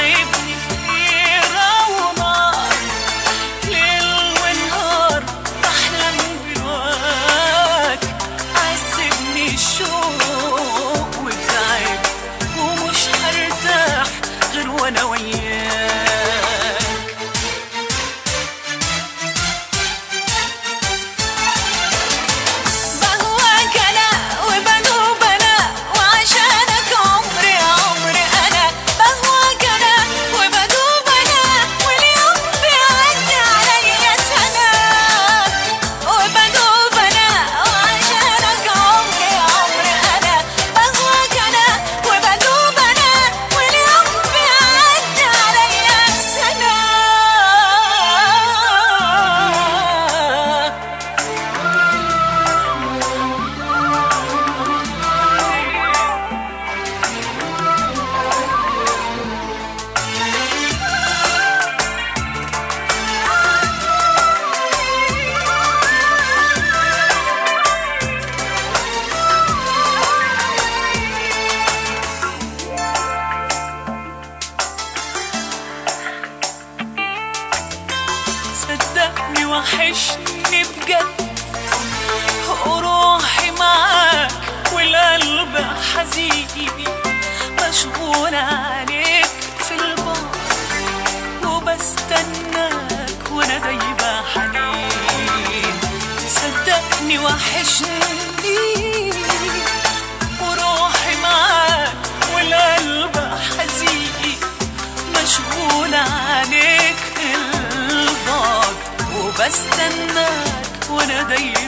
time وحشني بجد. وروحي معاك والقلب حزين. مشغول عليك في البعد وبستناك وأنا دايبة حنين. صدقني وحشني. البعد